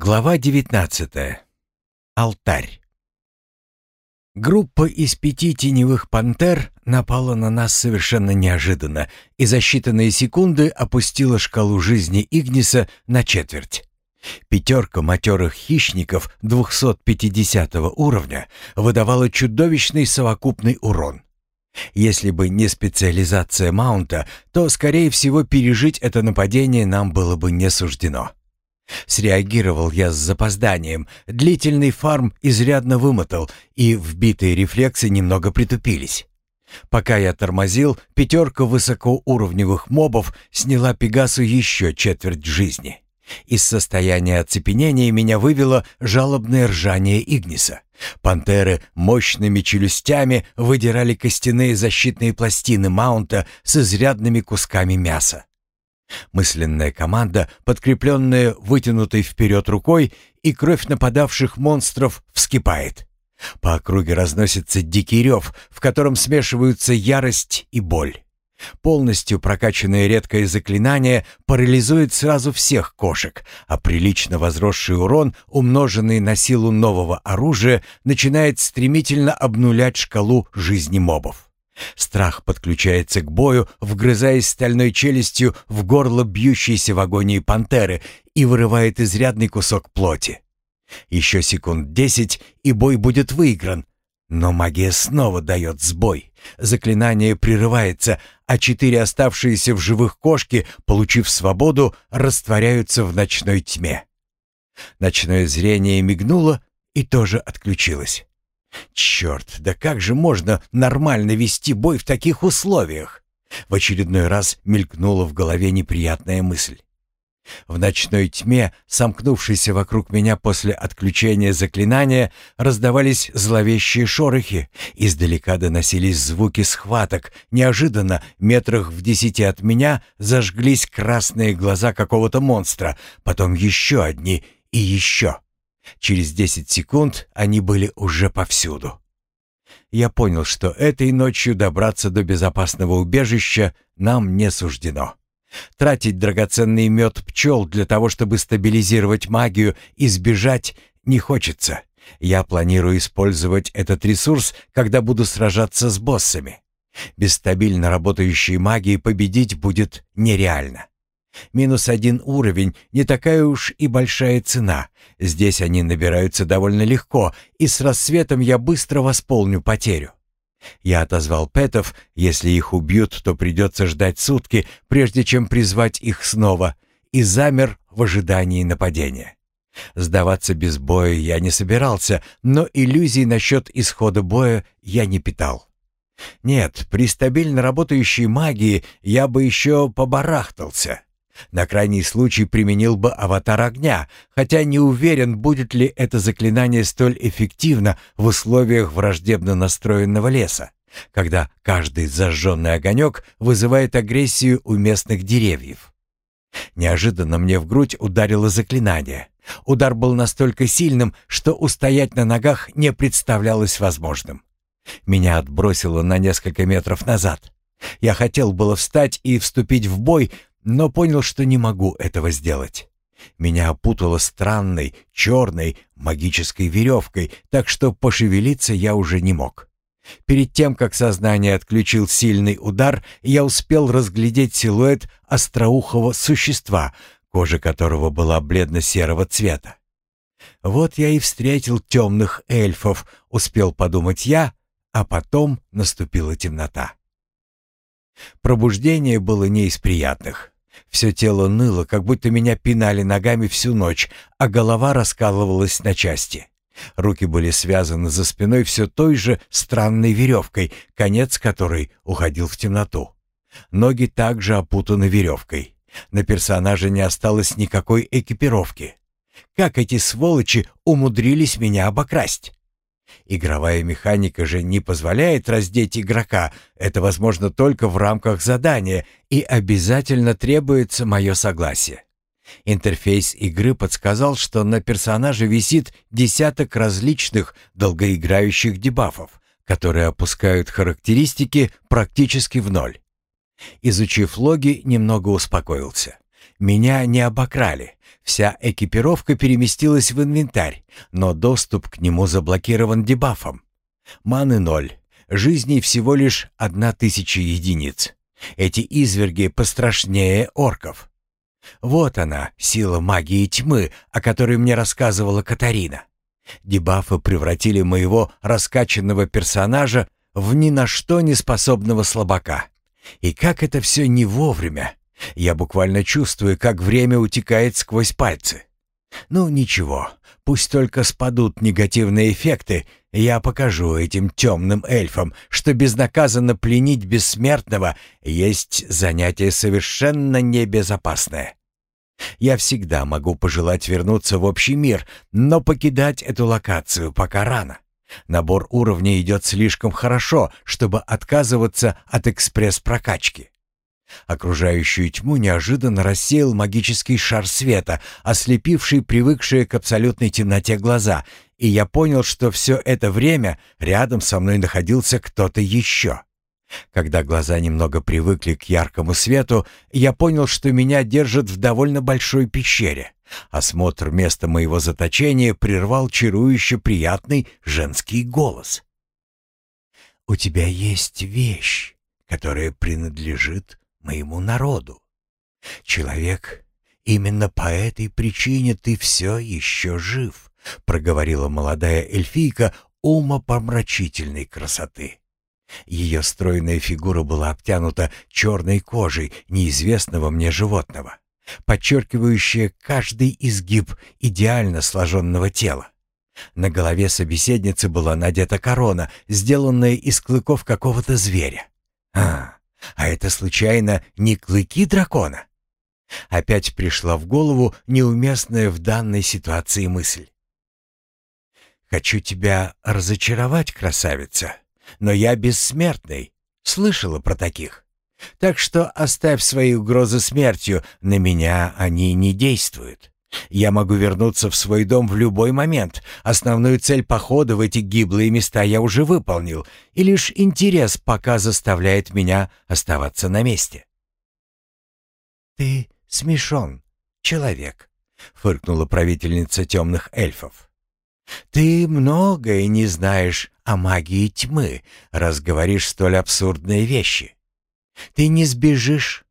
Глава 19. Алтарь. Группа из пяти теневых пантер напала на нас совершенно неожиданно и за считанные секунды опустила шкалу жизни Игниса на четверть. Пятерка матерых хищников 250 уровня выдавала чудовищный совокупный урон. Если бы не специализация маунта, то, скорее всего, пережить это нападение нам было бы не суждено. Среагировал я с запозданием. Длительный фарм изрядно вымотал, и вбитые рефлексы немного притупились. Пока я тормозил, пятерка высокоуровневых мобов сняла Пегасу еще четверть жизни. Из состояния оцепенения меня вывело жалобное ржание Игниса. Пантеры мощными челюстями выдирали костяные защитные пластины маунта с изрядными кусками мяса. Мысленная команда, подкрепленная вытянутой вперед рукой, и кровь нападавших монстров вскипает. По округе разносится дикий рев, в котором смешиваются ярость и боль. Полностью прокачанное редкое заклинание парализует сразу всех кошек, а прилично возросший урон, умноженный на силу нового оружия, начинает стремительно обнулять шкалу жизни мобов. Страх подключается к бою, вгрызаясь стальной челюстью в горло бьющейся в агонии пантеры и вырывает изрядный кусок плоти. Еще секунд десять, и бой будет выигран. Но магия снова дает сбой. Заклинание прерывается, а четыре оставшиеся в живых кошки, получив свободу, растворяются в ночной тьме. Ночное зрение мигнуло и тоже отключилось. Черт, да как же можно нормально вести бой в таких условиях? В очередной раз мелькнула в голове неприятная мысль. В ночной тьме, сомкнувшейся вокруг меня после отключения заклинания, раздавались зловещие шорохи, издалека доносились звуки схваток, неожиданно, метрах в десяти от меня, зажглись красные глаза какого-то монстра, потом еще одни и еще. Через 10 секунд они были уже повсюду. Я понял, что этой ночью добраться до безопасного убежища нам не суждено. Тратить драгоценный мед пчел для того, чтобы стабилизировать магию и сбежать, не хочется. Я планирую использовать этот ресурс, когда буду сражаться с боссами. Без стабильно работающей магии победить будет нереально. Минус один уровень — не такая уж и большая цена. Здесь они набираются довольно легко, и с рассветом я быстро восполню потерю. Я отозвал пэтов, если их убьют, то придется ждать сутки, прежде чем призвать их снова, и замер в ожидании нападения. Сдаваться без боя я не собирался, но иллюзий насчет исхода боя я не питал. Нет, при стабильно работающей магии я бы еще побарахтался. На крайний случай применил бы аватар огня, хотя не уверен, будет ли это заклинание столь эффективно в условиях враждебно настроенного леса, когда каждый зажженный огонек вызывает агрессию у местных деревьев. Неожиданно мне в грудь ударило заклинание. Удар был настолько сильным, что устоять на ногах не представлялось возможным. Меня отбросило на несколько метров назад. Я хотел было встать и вступить в бой, но понял, что не могу этого сделать. Меня опутало странной, черной, магической веревкой, так что пошевелиться я уже не мог. Перед тем, как сознание отключил сильный удар, я успел разглядеть силуэт остроухого существа, кожа которого была бледно-серого цвета. Вот я и встретил темных эльфов, успел подумать я, а потом наступила темнота. Пробуждение было не из приятных. Все тело ныло, как будто меня пинали ногами всю ночь, а голова раскалывалась на части. Руки были связаны за спиной все той же странной веревкой, конец которой уходил в темноту. Ноги также опутаны веревкой. На персонаже не осталось никакой экипировки. Как эти сволочи умудрились меня обокрасть? Игровая механика же не позволяет раздеть игрока. Это возможно только в рамках задания, и обязательно требуется мое согласие. Интерфейс игры подсказал, что на персонаже висит десяток различных долгоиграющих дебафов, которые опускают характеристики практически в ноль. Изучив логи, немного успокоился. Меня не обокрали. Вся экипировка переместилась в инвентарь, но доступ к нему заблокирован дебафом. Маны ноль. Жизней всего лишь одна тысяча единиц. Эти изверги пострашнее орков. Вот она, сила магии тьмы, о которой мне рассказывала Катарина. Дебафы превратили моего раскачанного персонажа в ни на что не способного слабака. И как это все не вовремя. Я буквально чувствую, как время утекает сквозь пальцы. Ну ничего, пусть только спадут негативные эффекты, я покажу этим темным эльфам, что безнаказанно пленить бессмертного есть занятие совершенно небезопасное. Я всегда могу пожелать вернуться в общий мир, но покидать эту локацию пока рано. Набор уровней идет слишком хорошо, чтобы отказываться от экспресс-прокачки. Окружающую тьму неожиданно рассеял магический шар света, ослепивший привыкшие к абсолютной темноте глаза, и я понял, что все это время рядом со мной находился кто-то еще. Когда глаза немного привыкли к яркому свету, я понял, что меня держат в довольно большой пещере. Осмотр места моего заточения прервал чарующе приятный женский голос. «У тебя есть вещь, которая принадлежит моему народу. Человек, именно по этой причине ты все еще жив», — проговорила молодая эльфийка умопомрачительной красоты. Ее стройная фигура была обтянута черной кожей неизвестного мне животного, подчеркивающая каждый изгиб идеально сложенного тела. На голове собеседницы была надета корона, сделанная из клыков какого-то зверя. А, а это случайно не клыки дракона? Опять пришла в голову неуместная в данной ситуации мысль. «Хочу тебя разочаровать, красавица», но я бессмертный. Слышала про таких. Так что оставь свои угрозы смертью, на меня они не действуют. Я могу вернуться в свой дом в любой момент. Основную цель похода в эти гиблые места я уже выполнил, и лишь интерес пока заставляет меня оставаться на месте. «Ты смешон, человек», — фыркнула правительница темных эльфов. Ты многое не знаешь о магии тьмы, раз говоришь столь абсурдные вещи. Ты не сбежишь.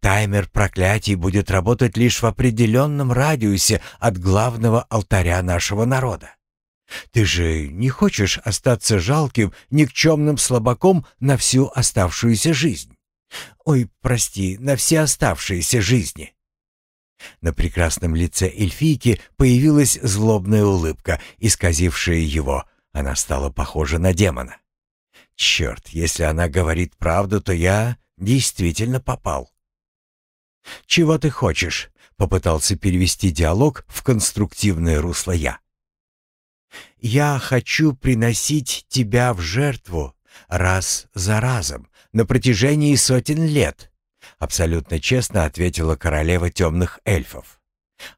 Таймер проклятий будет работать лишь в определенном радиусе от главного алтаря нашего народа. Ты же не хочешь остаться жалким, никчемным слабаком на всю оставшуюся жизнь. Ой, прости, на все оставшиеся жизни. На прекрасном лице эльфийки появилась злобная улыбка, исказившая его. Она стала похожа на демона. «Черт, если она говорит правду, то я действительно попал». «Чего ты хочешь?» — попытался перевести диалог в конструктивное русло я. «Я хочу приносить тебя в жертву раз за разом на протяжении сотен лет», Абсолютно честно ответила королева темных эльфов.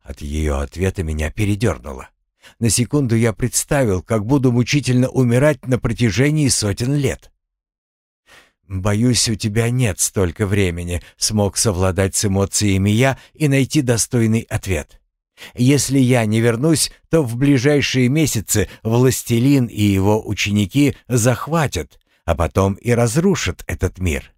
От ее ответа меня передернуло. На секунду я представил, как буду мучительно умирать на протяжении сотен лет. «Боюсь, у тебя нет столько времени», — смог совладать с эмоциями я и найти достойный ответ. «Если я не вернусь, то в ближайшие месяцы властелин и его ученики захватят, а потом и разрушат этот мир.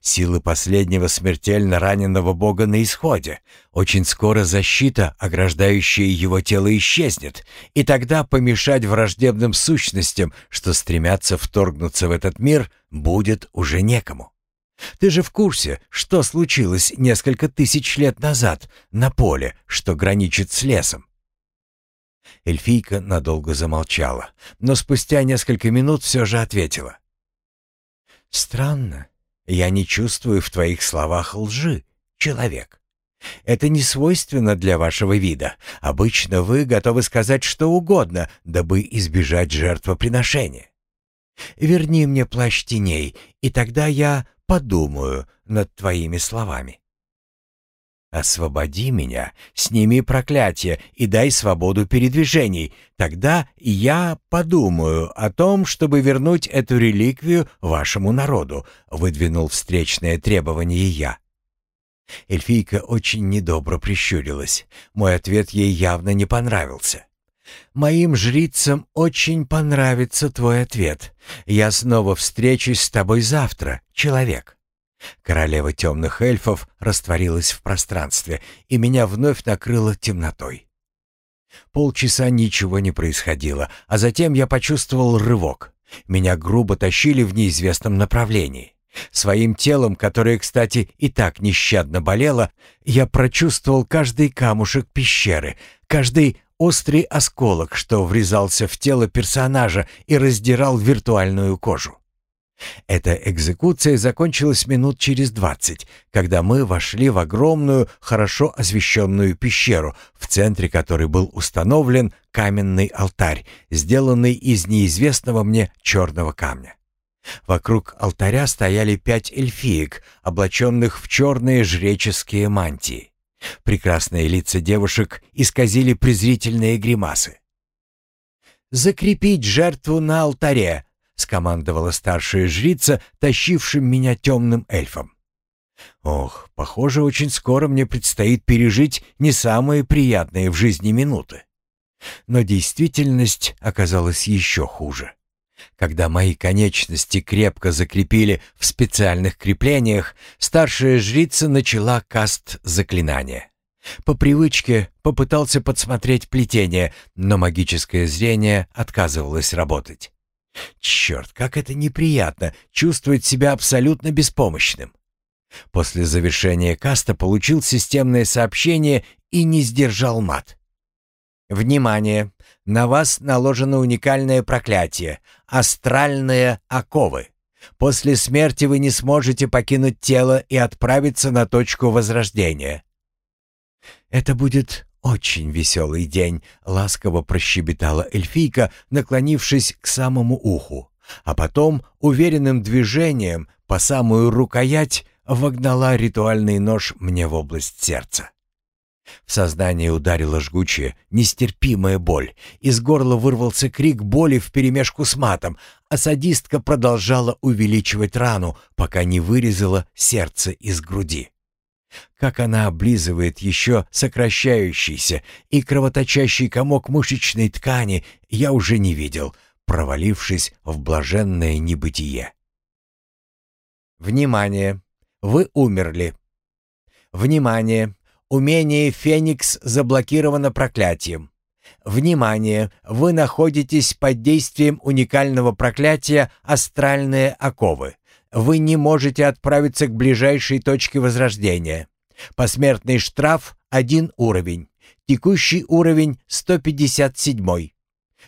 Силы последнего смертельно раненого бога на исходе. Очень скоро защита, ограждающая его тело, исчезнет, и тогда помешать враждебным сущностям, что стремятся вторгнуться в этот мир, будет уже некому. Ты же в курсе, что случилось несколько тысяч лет назад на поле, что граничит с лесом? Эльфийка надолго замолчала, но спустя несколько минут все же ответила. «Странно. Я не чувствую в твоих словах лжи, человек. Это не свойственно для вашего вида. Обычно вы готовы сказать что угодно, дабы избежать жертвоприношения. Верни мне плащ теней, и тогда я подумаю над твоими словами. Освободи меня, сними проклятие и дай свободу передвижений. Тогда я подумаю о том, чтобы вернуть эту реликвию вашему народу», — выдвинул встречное требование я. Эльфийка очень недобро прищурилась. Мой ответ ей явно не понравился. «Моим жрицам очень понравится твой ответ. Я снова встречусь с тобой завтра, человек». Королева темных эльфов растворилась в пространстве, и меня вновь накрыло темнотой. Полчаса ничего не происходило, а затем я почувствовал рывок. Меня грубо тащили в неизвестном направлении. Своим телом, которое, кстати, и так нещадно болело, я прочувствовал каждый камушек пещеры, каждый острый осколок, что врезался в тело персонажа и раздирал виртуальную кожу. Эта экзекуция закончилась минут через двадцать, когда мы вошли в огромную, хорошо освещенную пещеру, в центре которой был установлен каменный алтарь, сделанный из неизвестного мне черного камня. Вокруг алтаря стояли пять эльфиек, облаченных в черные жреческие мантии. Прекрасные лица девушек исказили презрительные гримасы. «Закрепить жертву на алтаре!» — скомандовала старшая жрица, тащившим меня темным эльфом. Ох, похоже, очень скоро мне предстоит пережить не самые приятные в жизни минуты. Но действительность оказалась еще хуже. Когда мои конечности крепко закрепили в специальных креплениях, старшая жрица начала каст заклинания. По привычке попытался подсмотреть плетение, но магическое зрение отказывалось работать. Черт, как это неприятно чувствовать себя абсолютно беспомощным. После завершения каста получил системное сообщение и не сдержал мат. «Внимание! На вас наложено уникальное проклятие — астральные оковы. После смерти вы не сможете покинуть тело и отправиться на точку возрождения». «Это будет «Очень веселый день», — ласково прощебетала эльфийка, наклонившись к самому уху, а потом уверенным движением по самую рукоять вогнала ритуальный нож мне в область сердца. В сознание ударила жгучая, нестерпимая боль. Из горла вырвался крик боли вперемешку с матом, а садистка продолжала увеличивать рану, пока не вырезала сердце из груди. Как она облизывает еще сокращающийся и кровоточащий комок мышечной ткани, я уже не видел, провалившись в блаженное небытие. Внимание! Вы умерли. Внимание! Умение Феникс заблокировано проклятием. Внимание! Вы находитесь под действием уникального проклятия «Астральные оковы». Вы не можете отправиться к ближайшей точке возрождения. Посмертный штраф – один уровень. Текущий уровень – 157.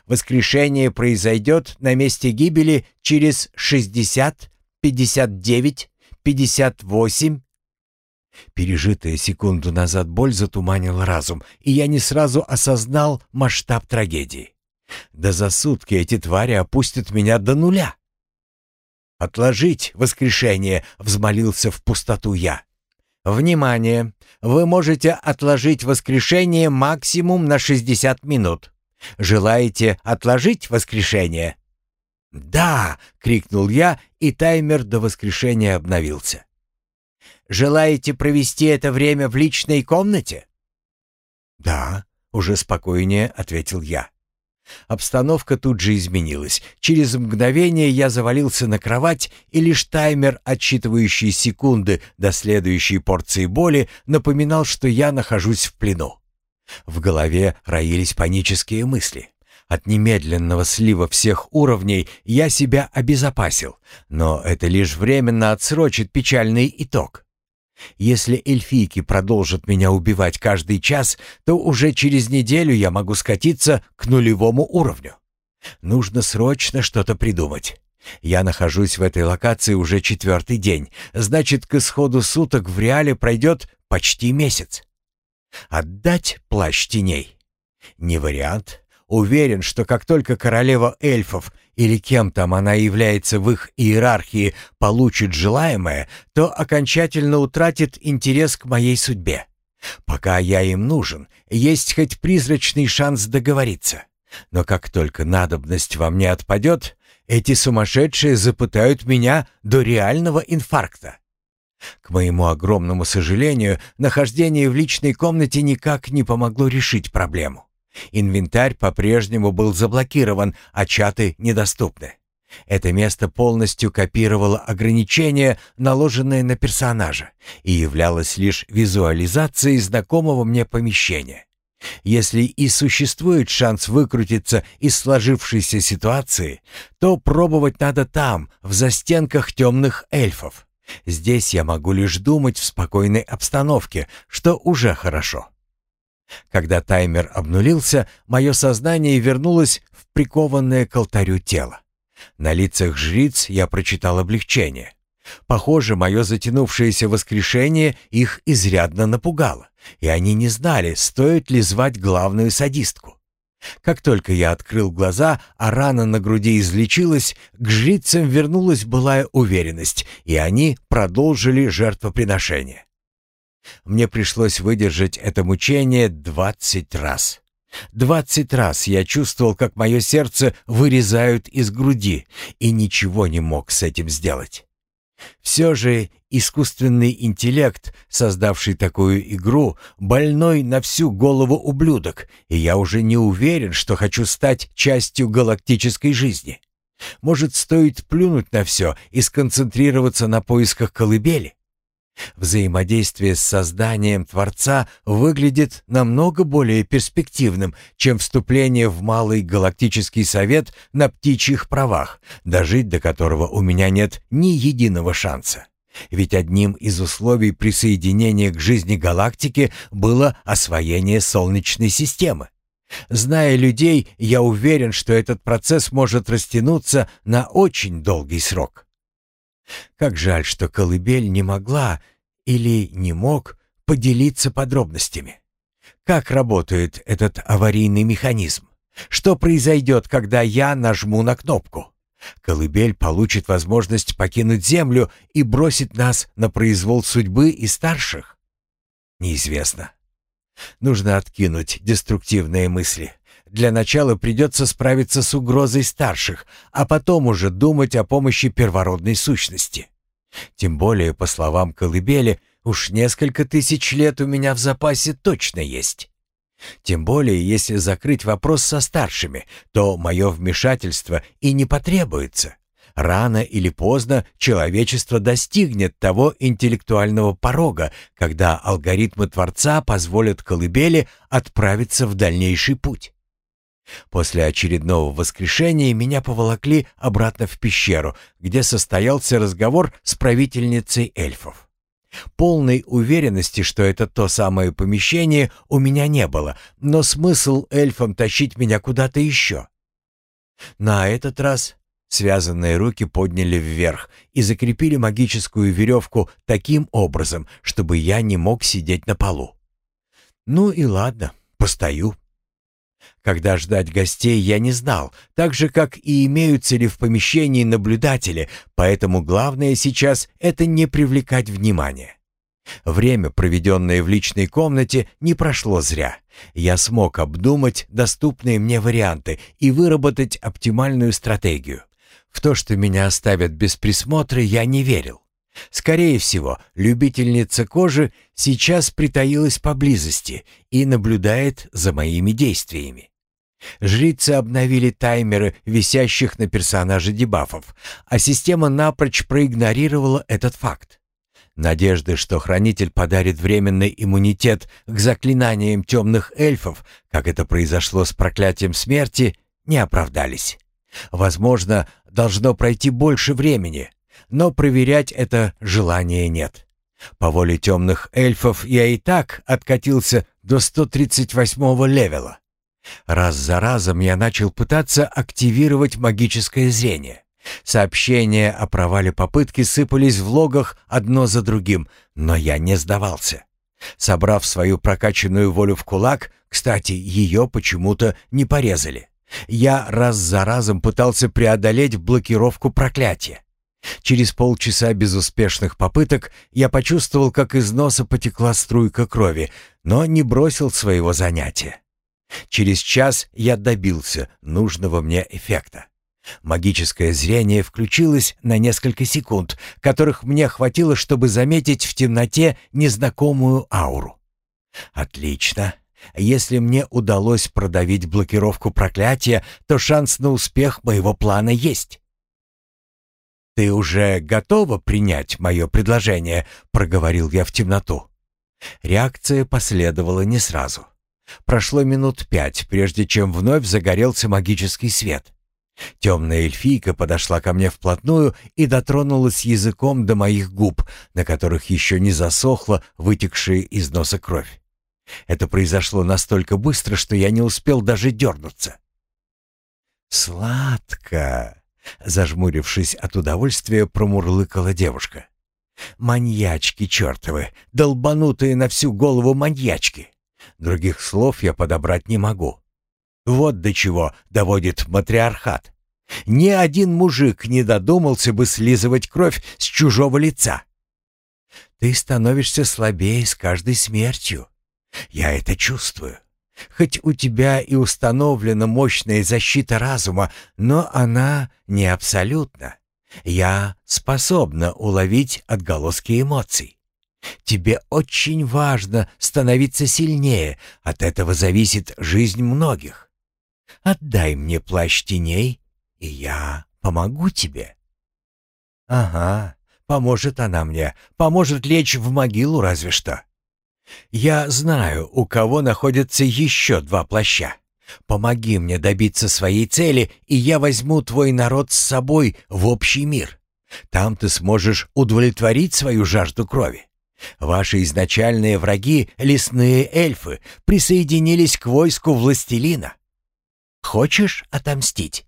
Воскрешение произойдет на месте гибели через 60, 59, 58. Пережитая секунду назад боль затуманила разум, и я не сразу осознал масштаб трагедии. Да за сутки эти твари опустят меня до нуля. «Отложить воскрешение!» — взмолился в пустоту я. «Внимание! Вы можете отложить воскрешение максимум на 60 минут. Желаете отложить воскрешение?» «Да!» — крикнул я, и таймер до воскрешения обновился. «Желаете провести это время в личной комнате?» «Да», — уже спокойнее ответил я. Обстановка тут же изменилась. Через мгновение я завалился на кровать, и лишь таймер, отсчитывающий секунды до следующей порции боли, напоминал, что я нахожусь в плену. В голове роились панические мысли. От немедленного слива всех уровней я себя обезопасил, но это лишь временно отсрочит печальный итог. Если эльфийки продолжат меня убивать каждый час, то уже через неделю я могу скатиться к нулевому уровню. Нужно срочно что-то придумать. Я нахожусь в этой локации уже четвертый день, значит, к исходу суток в реале пройдет почти месяц. Отдать плащ теней? Не вариант. Уверен, что как только королева эльфов или кем там она является в их иерархии получит желаемое, то окончательно утратит интерес к моей судьбе. Пока я им нужен, есть хоть призрачный шанс договориться. Но как только надобность во мне отпадет, эти сумасшедшие запытают меня до реального инфаркта. К моему огромному сожалению, нахождение в личной комнате никак не помогло решить проблему. Инвентарь по-прежнему был заблокирован, а чаты недоступны. Это место полностью копировало ограничения, наложенные на персонажа, и являлось лишь визуализацией знакомого мне помещения. Если и существует шанс выкрутиться из сложившейся ситуации, то пробовать надо там, в застенках темных эльфов. Здесь я могу лишь думать в спокойной обстановке, что уже хорошо. Когда таймер обнулился, мое сознание вернулось в прикованное к алтарю тело. На лицах жриц я прочитал облегчение. Похоже, мое затянувшееся воскрешение их изрядно напугало, и они не знали, стоит ли звать главную садистку. Как только я открыл глаза, а рана на груди излечилась, к жрицам вернулась былая уверенность, и они продолжили жертвоприношение. Мне пришлось выдержать это мучение двадцать раз. Двадцать раз я чувствовал, как мое сердце вырезают из груди, и ничего не мог с этим сделать. Все же искусственный интеллект, создавший такую игру, больной на всю голову ублюдок, и я уже не уверен, что хочу стать частью галактической жизни. Может, стоит плюнуть на все и сконцентрироваться на поисках колыбели? Взаимодействие с созданием Творца выглядит намного более перспективным, чем вступление в Малый Галактический Совет на птичьих правах, дожить до которого у меня нет ни единого шанса. Ведь одним из условий присоединения к жизни галактики было освоение Солнечной системы. Зная людей, я уверен, что этот процесс может растянуться на очень долгий срок. Как жаль, что колыбель не могла или не мог поделиться подробностями. Как работает этот аварийный механизм? Что произойдет, когда я нажму на кнопку? Колыбель получит возможность покинуть Землю и бросить нас на произвол судьбы и старших? Неизвестно. Нужно откинуть деструктивные мысли. Для начала придется справиться с угрозой старших, а потом уже думать о помощи первородной сущности. Тем более, по словам Колыбели, уж несколько тысяч лет у меня в запасе точно есть. Тем более, если закрыть вопрос со старшими, то мое вмешательство и не потребуется. Рано или поздно человечество достигнет того интеллектуального порога, когда алгоритмы Творца позволят колыбели отправиться в дальнейший путь. После очередного воскрешения меня поволокли обратно в пещеру, где состоялся разговор с правительницей эльфов. Полной уверенности, что это то самое помещение, у меня не было, но смысл эльфам тащить меня куда-то еще. На этот раз связанные руки подняли вверх и закрепили магическую веревку таким образом, чтобы я не мог сидеть на полу. Ну и ладно, постою. Когда ждать гостей, я не знал, так же, как и имеются ли в помещении наблюдатели, поэтому главное сейчас — это не привлекать внимания. Время, проведенное в личной комнате, не прошло зря. Я смог обдумать доступные мне варианты и выработать оптимальную стратегию. В то, что меня оставят без присмотра, я не верил. Скорее всего, любительница кожи сейчас притаилась поблизости и наблюдает за моими действиями. Жрицы обновили таймеры висящих на персонаже дебафов, а система напрочь проигнорировала этот факт. Надежды, что хранитель подарит временный иммунитет к заклинаниям темных эльфов, как это произошло с проклятием смерти, не оправдались. Возможно, должно пройти больше времени, но проверять это желания нет. По воле темных эльфов я и так откатился до 138 левела. Раз за разом я начал пытаться активировать магическое зрение. Сообщения о провале попытки сыпались в логах одно за другим, но я не сдавался. Собрав свою прокачанную волю в кулак, кстати, ее почему-то не порезали, я раз за разом пытался преодолеть блокировку проклятия. Через полчаса безуспешных попыток я почувствовал, как из носа потекла струйка крови, но не бросил своего занятия. Через час я добился нужного мне эффекта. Магическое зрение включилось на несколько секунд, которых мне хватило, чтобы заметить в темноте незнакомую ауру. Отлично. Если мне удалось продавить блокировку проклятия, то шанс на успех моего плана есть. «Ты уже готова принять мое предложение?» — проговорил я в темноту. Реакция последовала не сразу. Прошло минут пять, прежде чем вновь загорелся магический свет. Темная эльфийка подошла ко мне вплотную и дотронулась языком до моих губ, на которых еще не засохла вытекшая из носа кровь. Это произошло настолько быстро, что я не успел даже дернуться. «Сладко!» — зажмурившись от удовольствия, промурлыкала девушка. «Маньячки чертовы! Долбанутые на всю голову маньячки! Других слов я подобрать не могу. Вот до чего доводит матриархат. Ни один мужик не додумался бы слизывать кровь с чужого лица. Ты становишься слабее с каждой смертью. Я это чувствую. Хоть у тебя и установлена мощная защита разума, но она не абсолютна. Я способна уловить отголоски эмоций. Тебе очень важно становиться сильнее, от этого зависит жизнь многих. Отдай мне плащ теней, и я помогу тебе. Ага, поможет она мне, поможет лечь в могилу разве что. Я знаю, у кого находятся еще два плаща. Помоги мне добиться своей цели, и я возьму твой народ с собой в общий мир. Там ты сможешь удовлетворить свою жажду крови. Ваши изначальные враги, лесные эльфы, присоединились к войску властелина. Хочешь отомстить?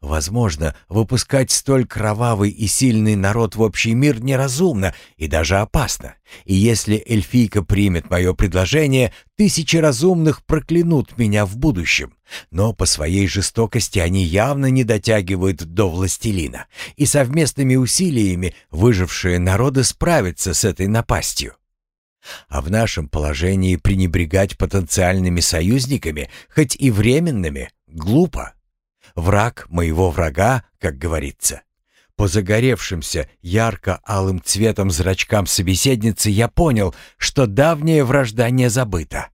Возможно, выпускать столь кровавый и сильный народ в общий мир неразумно и даже опасно. И если эльфийка примет мое предложение, тысячи разумных проклянут меня в будущем. Но по своей жестокости они явно не дотягивают до властелина, и совместными усилиями выжившие народы справятся с этой напастью. А в нашем положении пренебрегать потенциальными союзниками, хоть и временными, глупо враг моего врага, как говорится. По загоревшимся ярко-алым цветом зрачкам собеседницы я понял, что давняя вражда не забыта.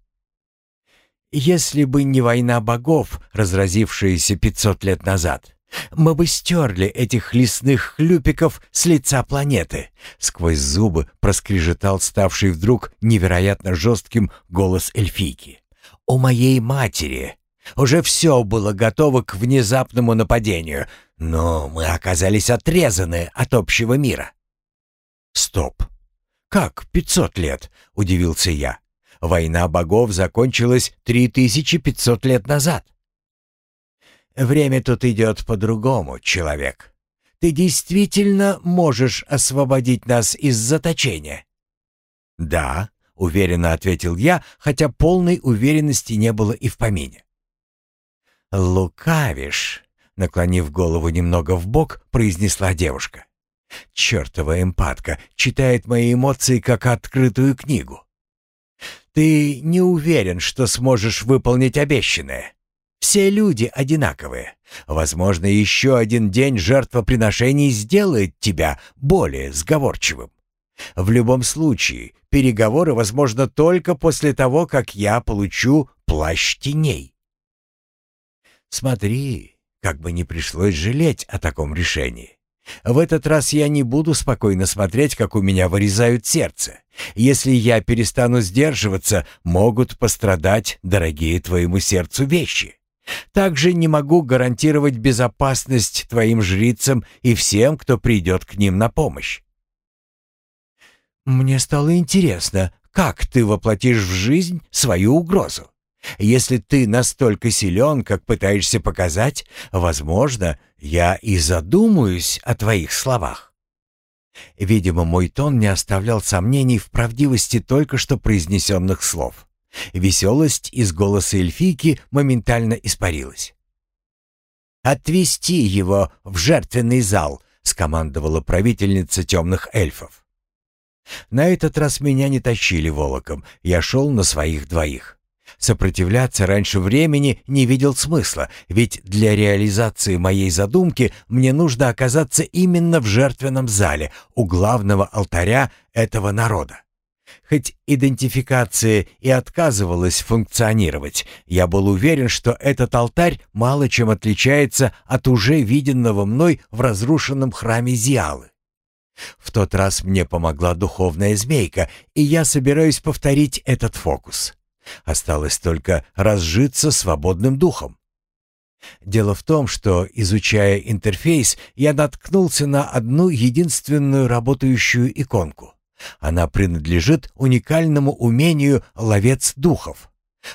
Если бы не война богов, разразившаяся пятьсот лет назад, мы бы стерли этих лесных хлюпиков с лица планеты. Сквозь зубы проскрежетал ставший вдруг невероятно жестким голос эльфийки. «У моей матери уже все было готово к внезапному нападению, но мы оказались отрезаны от общего мира. Стоп. Как пятьсот лет? Удивился я. Война богов закончилась 3500 лет назад. Время тут идет по-другому, человек. Ты действительно можешь освободить нас из заточения? Да, уверенно ответил я, хотя полной уверенности не было и в помине. «Лукавишь», — наклонив голову немного в бок, произнесла девушка. «Чертова эмпатка читает мои эмоции как открытую книгу. Ты не уверен, что сможешь выполнить обещанное. Все люди одинаковые. Возможно, еще один день жертвоприношений сделает тебя более сговорчивым. В любом случае, переговоры возможно только после того, как я получу плащ теней. Смотри, как бы не пришлось жалеть о таком решении. В этот раз я не буду спокойно смотреть, как у меня вырезают сердце. Если я перестану сдерживаться, могут пострадать дорогие твоему сердцу вещи. Также не могу гарантировать безопасность твоим жрицам и всем, кто придет к ним на помощь. Мне стало интересно, как ты воплотишь в жизнь свою угрозу. Если ты настолько силен, как пытаешься показать, возможно, я и задумаюсь о твоих словах». Видимо, мой тон не оставлял сомнений в правдивости только что произнесенных слов. Веселость из голоса эльфийки моментально испарилась. «Отвести его в жертвенный зал», — скомандовала правительница темных эльфов. На этот раз меня не тащили волоком, я шел на своих двоих. Сопротивляться раньше времени не видел смысла, ведь для реализации моей задумки мне нужно оказаться именно в жертвенном зале, у главного алтаря этого народа. Хоть идентификация и отказывалась функционировать, я был уверен, что этот алтарь мало чем отличается от уже виденного мной в разрушенном храме Зиалы. В тот раз мне помогла духовная змейка, и я собираюсь повторить этот фокус. Осталось только разжиться свободным духом. Дело в том, что, изучая интерфейс, я наткнулся на одну единственную работающую иконку. Она принадлежит уникальному умению «Ловец духов».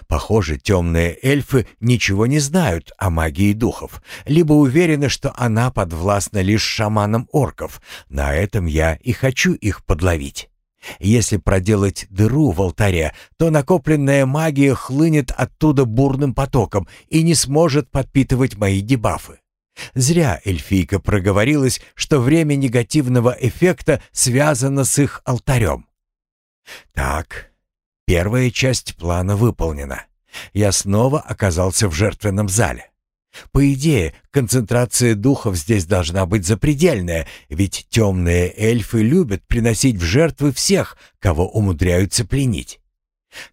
Похоже, темные эльфы ничего не знают о магии духов, либо уверены, что она подвластна лишь шаманам орков. На этом я и хочу их подловить. Если проделать дыру в алтаре, то накопленная магия хлынет оттуда бурным потоком и не сможет подпитывать мои дебафы. Зря эльфийка проговорилась, что время негативного эффекта связано с их алтарем. Так, первая часть плана выполнена. Я снова оказался в жертвенном зале. По идее, концентрация духов здесь должна быть запредельная, ведь темные эльфы любят приносить в жертвы всех, кого умудряются пленить.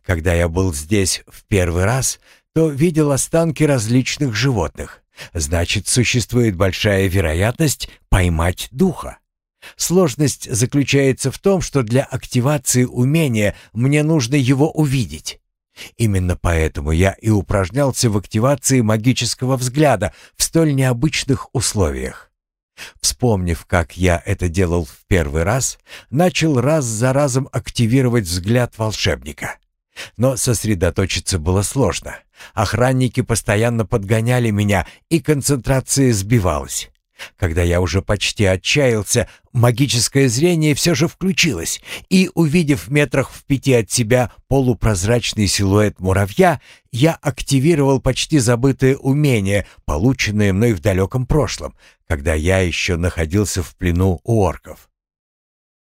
Когда я был здесь в первый раз, то видел останки различных животных. Значит, существует большая вероятность поймать духа. Сложность заключается в том, что для активации умения мне нужно его увидеть. Именно поэтому я и упражнялся в активации магического взгляда в столь необычных условиях. Вспомнив, как я это делал в первый раз, начал раз за разом активировать взгляд волшебника. Но сосредоточиться было сложно. Охранники постоянно подгоняли меня, и концентрация сбивалась. Когда я уже почти отчаялся, магическое зрение все же включилось, и, увидев в метрах в пяти от себя полупрозрачный силуэт муравья, я активировал почти забытое умение, полученное мной в далеком прошлом, когда я еще находился в плену у орков.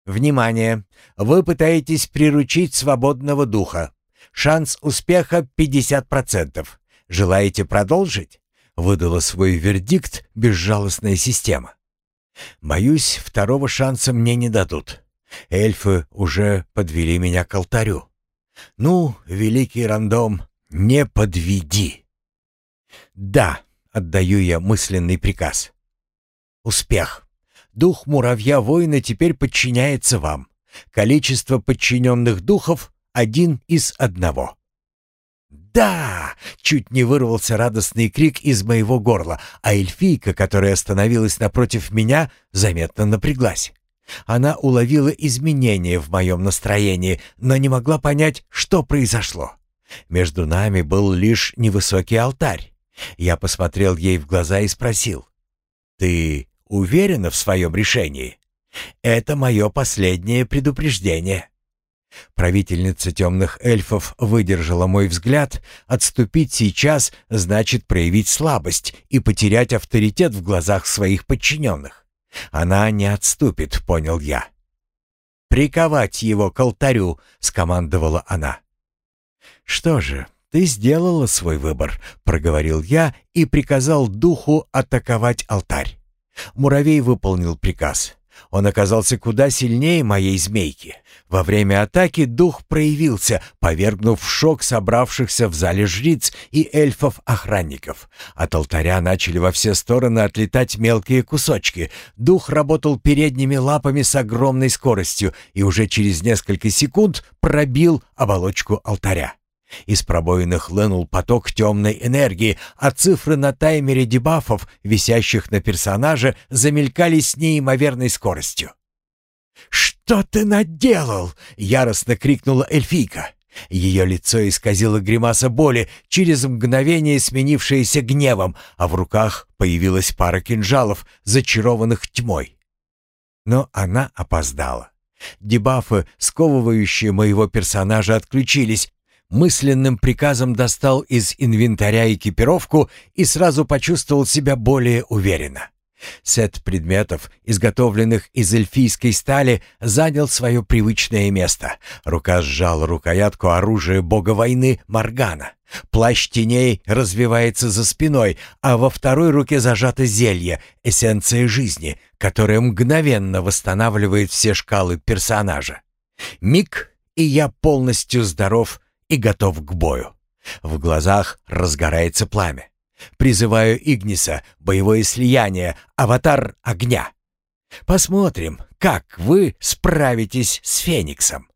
«Внимание! Вы пытаетесь приручить свободного духа. Шанс успеха 50%. Желаете продолжить?» выдала свой вердикт безжалостная система. Боюсь, второго шанса мне не дадут. Эльфы уже подвели меня к алтарю. Ну, великий рандом, не подведи. Да, отдаю я мысленный приказ. Успех. Дух муравья-воина теперь подчиняется вам. Количество подчиненных духов — один из одного. «Да!» — чуть не вырвался радостный крик из моего горла, а эльфийка, которая остановилась напротив меня, заметно напряглась. Она уловила изменения в моем настроении, но не могла понять, что произошло. Между нами был лишь невысокий алтарь. Я посмотрел ей в глаза и спросил, «Ты уверена в своем решении? Это мое последнее предупреждение». Правительница темных эльфов выдержала мой взгляд. Отступить сейчас значит проявить слабость и потерять авторитет в глазах своих подчиненных. Она не отступит, понял я. «Приковать его к алтарю», — скомандовала она. «Что же, ты сделала свой выбор», — проговорил я и приказал духу атаковать алтарь. Муравей выполнил приказ. Он оказался куда сильнее моей змейки. Во время атаки дух проявился, повергнув в шок собравшихся в зале жриц и эльфов-охранников. От алтаря начали во все стороны отлетать мелкие кусочки. Дух работал передними лапами с огромной скоростью и уже через несколько секунд пробил оболочку алтаря. Из пробоины хлынул поток темной энергии, а цифры на таймере дебафов, висящих на персонаже, замелькали с неимоверной скоростью. «Что ты наделал?» — яростно крикнула эльфийка. Ее лицо исказило гримаса боли, через мгновение сменившееся гневом, а в руках появилась пара кинжалов, зачарованных тьмой. Но она опоздала. Дебафы, сковывающие моего персонажа, отключились, мысленным приказом достал из инвентаря экипировку и сразу почувствовал себя более уверенно. Сет предметов, изготовленных из эльфийской стали, занял свое привычное место. Рука сжала рукоятку оружия бога войны Маргана. Плащ теней развивается за спиной, а во второй руке зажато зелье, эссенция жизни, которое мгновенно восстанавливает все шкалы персонажа. Миг, и я полностью здоров и готов к бою. В глазах разгорается пламя. Призываю Игниса, боевое слияние, аватар огня. Посмотрим, как вы справитесь с Фениксом.